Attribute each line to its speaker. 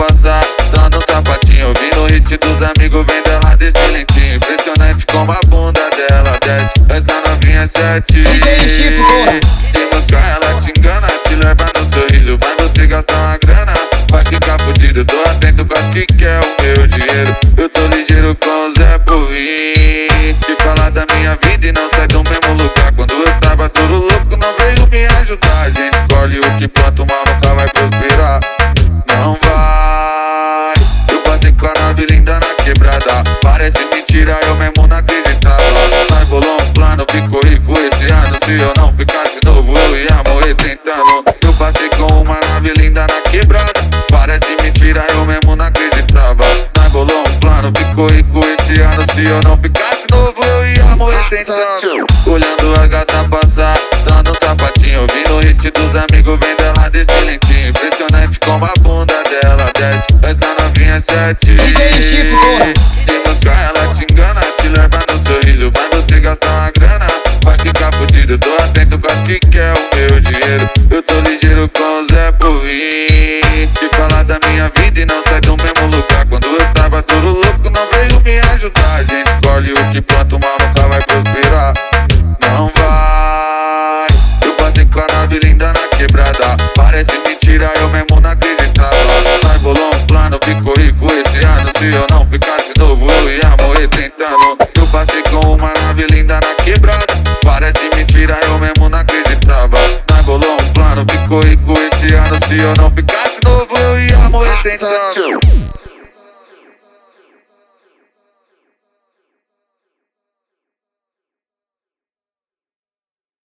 Speaker 1: passar, só no sapatinho Ouvindo o hit dos amigos, vem dela desse lentinho Impressionante como a bunda dela desce Essa novinha é sete DJ Chifre, porra. Se buscar ela te engana, te leva no quebrada Parece mentira, eu mesmo não acreditava Nós bolou um plano, ficou rico esse ano. Se eu não ficasse novo, eu ia morrer tentando. Eu passei com uma nave linda na quebrada. Parece mentira, eu mesmo não acreditava Nós bolou um plano, ficou rico esse ano. Se eu não ficasse novo, eu ia morrer tentando. Olhando a gata passar, chiclete. DJ chifre, porra. Se buscar ela te engana, te leva no sorriso, vai você gastar uma grana. Vai ficar fudido, tô atento pra que quer o meu dinheiro. Eu tô ligeiro com o Zé Burri. Te falar da minha vida e não sai do mesmo lugar. Quando eu tava todo louco, não veio me ajudar. A gente escolhe o que planta, o mal nunca vai prosperar. ligado? Se eu não ficar de novo, eu ia morrer tentando. Eu passei com uma nave linda na quebrada. Parece mentira, eu mesmo não acreditava. Na golou um plano, ficou rico esse ano. Se eu não ficar de novo, eu ia morrer tentando.